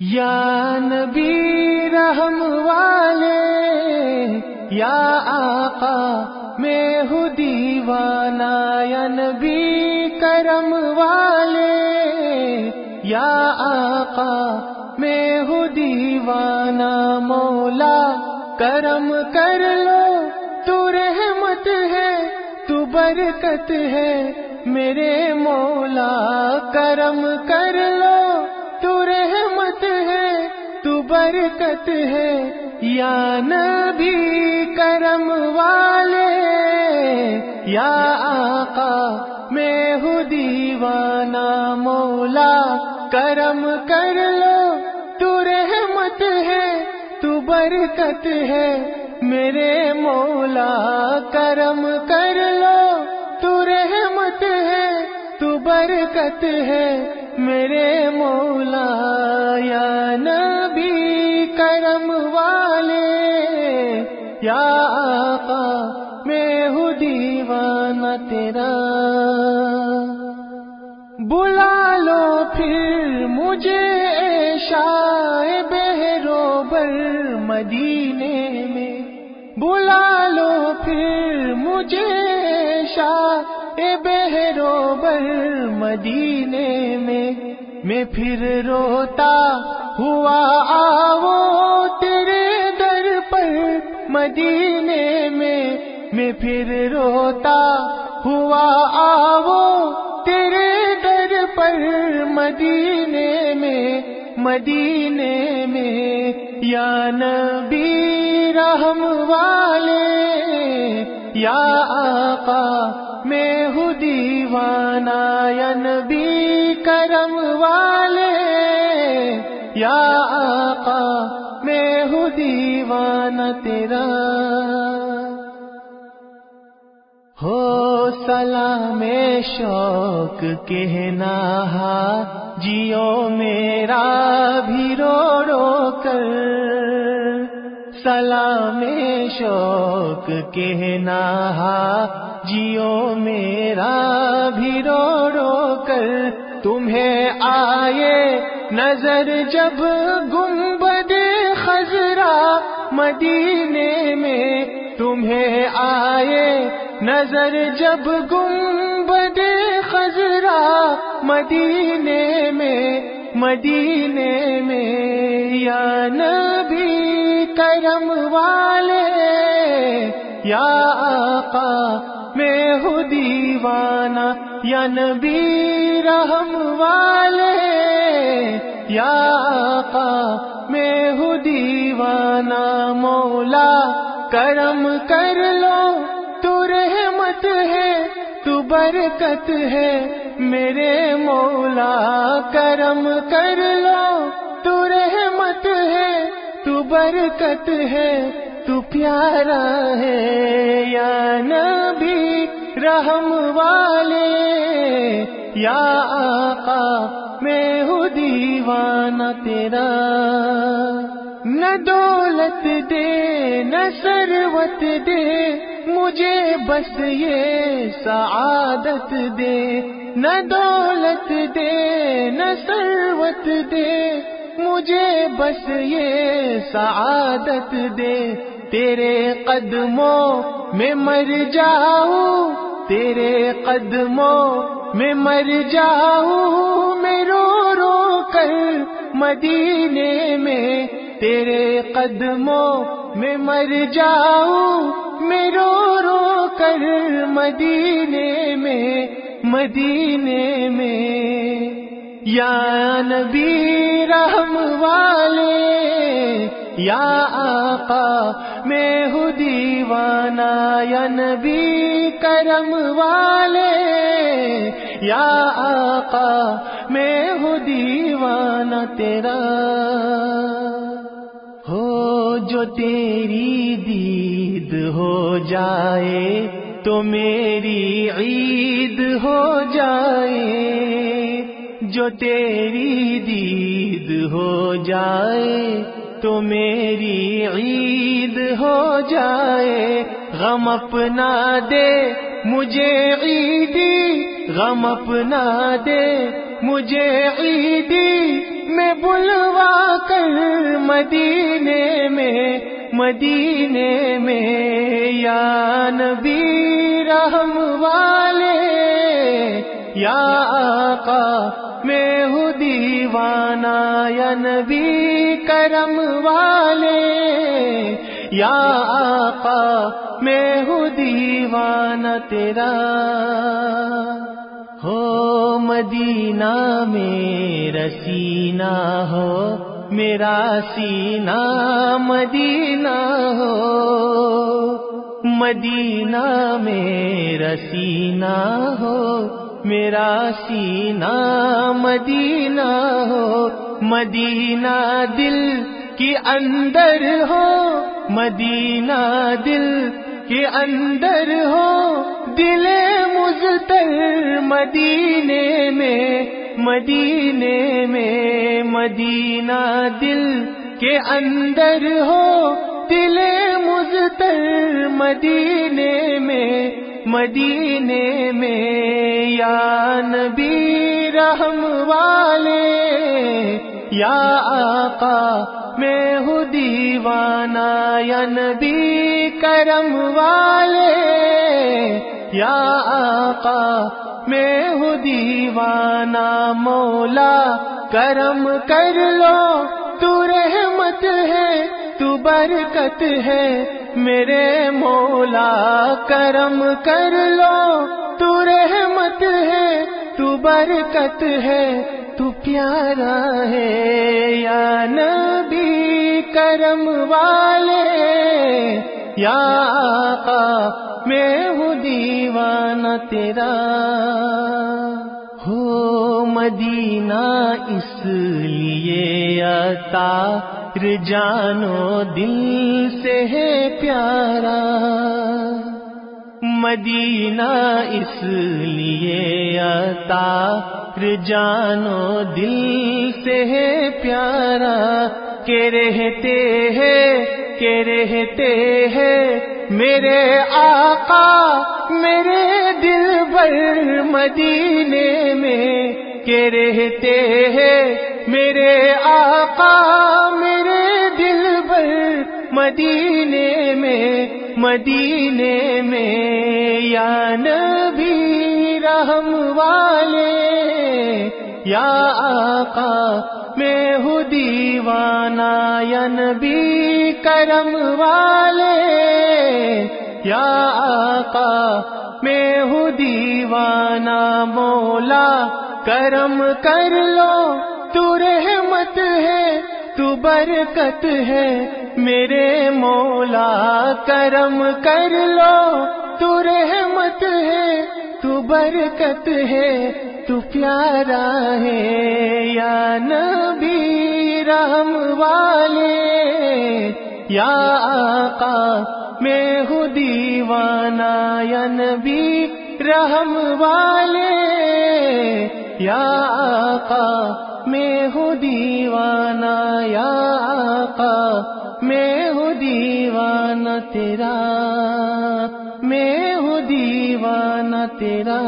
یا نبی رحم والے، یا آقا میں ہوں دیوانہ، یا نبی کرم والے، یا آقا میں ہوں دیوانہ، مولا کرم کر لو، تو رحمت ہے، تو برکت ہے، میرے مولا کرم کر لو۔ برکت ہے۔ یا نبی کرم والے، یا آقا میں ہوں دیوانہ مولا، کرم کر لو، تو رحمت ہے، تو برکت ہے۔ میرے مولا، کرم کر لو، تو رحمت ہے، تو برکت ہے۔ میرے مولا، یا نبی کرم والے، یا آقا، میں ہوں دیوانہ تیرا۔ بلا لو پھر مجھے شائے بہرو بر مدینے میں۔ بلا لو پھر مجھے شاہ بہرو بر مدینے میں میں پھر روتا ہوا آو تیرے در پر مدینے میں میں پھر روتا ہوا آو تیرے در پر مدینے میں مدینے میں یا نبی رحم والے یا آقا میں ہوں دیوانہ یا نبی کرم والے؟ یا آقا، میں ہوں دیوانہ تیرا۔ ہو سلام شوق کہنا ہاں، جیو میرا۔ سلام شوق کہنا جیو میرا بھی رو رو کر۔ تمہیں آئے نظر جب گنبد خزرا مدینے میں۔ تمہیں آئے نظر جب گنبد خزرا مدینے میں۔ مدینے میں یا نبی کرم والے، یا آقا میں ہوں دیوانہ، یا نبی رحم والے، یا آقا میں ہوں دیوانہ، مولا کرم کر لو، تو رحمت ہے، تو برکت ہے، میرے مولا کرم کر لو، تو رحمت ہے برکت ہے، تو پیارا ہے۔ یا نبی، رحم والے۔ یا آقا، میں ہوں دیوانہ تیرا۔ نہ دولت دے، نہ سروت دے۔ مجھے بس یہ سعادت دے۔ نہ دولت دے، نہ سروت دے۔ مجھے بس یہ سعادت دے تیرے قدموں میں مر جاؤں، تیرے قدموں میں مر جاؤں، میں رو رو کر مدینے میں تیرے قدموں میں مر جاؤں، میں رو رو کر مدینے میں مدینے میں۔ یا نبی رحم والے، یا آقا میں ہوں دیوانہ، یا نبی کرم والے، یا آقا میں ہوں دیوانہ تیرا۔ ہو جو تیری دید ہو جائے، تو میری عید ہو جائے۔ جو تیری دید ہو جائے، تو میری عید ہو جائے۔ غم اپنا دے، مجھے عیدی۔ غم اپنا دے، مجھے عیدی۔ میں بلوا کر مدینے میں مدینے میں یا نبی رحم والے، یا آقا میں ہوں دیوانہ، یا نبی کرم والے۔ یا آقا، میں ہوں دیوانہ تیرا۔ ہو مدینہ میں رسینہ ہو۔ میرا سینہ مدینہ ہو۔ مدینہ میں رسینہ ہو۔ میرا سینہ مدینہ ہو، مدینہ دل کے اندر ہو، مدینہ دل کے اندر ہو، دل مزتر مدینے میں مدینے میں، مدینہ دل کے اندر ہو، دل مزتر مدینے میں مدینے میں، یا نبی رحم والے، یا آقا میں ہوں دیوانہ، یا نبی کرم والے، یا آقا میں ہوں دیوانہ، مولا کرم کر لو، تو رحمت ہے برکت ہے، میرے مولا کرم کر لو۔ تو رحمت ہے، تو برکت ہے۔ تو پیارا ہے یا نبی کرم والے۔ یا آقا، میں ہوں دیوانہ تیرا۔ ہو مدینہ اس لیے عطا۔ جانو، دل سے ہے پیارا۔ مدینہ اس لیے عطا جانو، دل سے ہے پیارا۔ کہ رہتے ہیں، کہ رہتے ہیں میرے آقا، میرے دل بر مدینے میں۔ کہ رہتے ہیں، میرے آقا۔ مدینے میں مدینے میں، یا نبی رحم والے، یا آقا میں ہوں دیوانہ، یا نبی کرم والے، یا آقا میں ہوں دیوانہ، مولا کرم کر لو، تو رحمت ہے، تو برکت ہے میرے مولا کرم کر لو، تو رحمت ہے، تو برکت ہے، تو پیارا ہے۔ یا نبی رحم والے، یا آقا، میں ہوں دیوانہ۔ یا نبی رحم والے، یا آقا، میں ہوں دیوانہ۔ یا آقا میں ہوں دیوانہ تیرا میں ہوں دیوانہ تیرا۔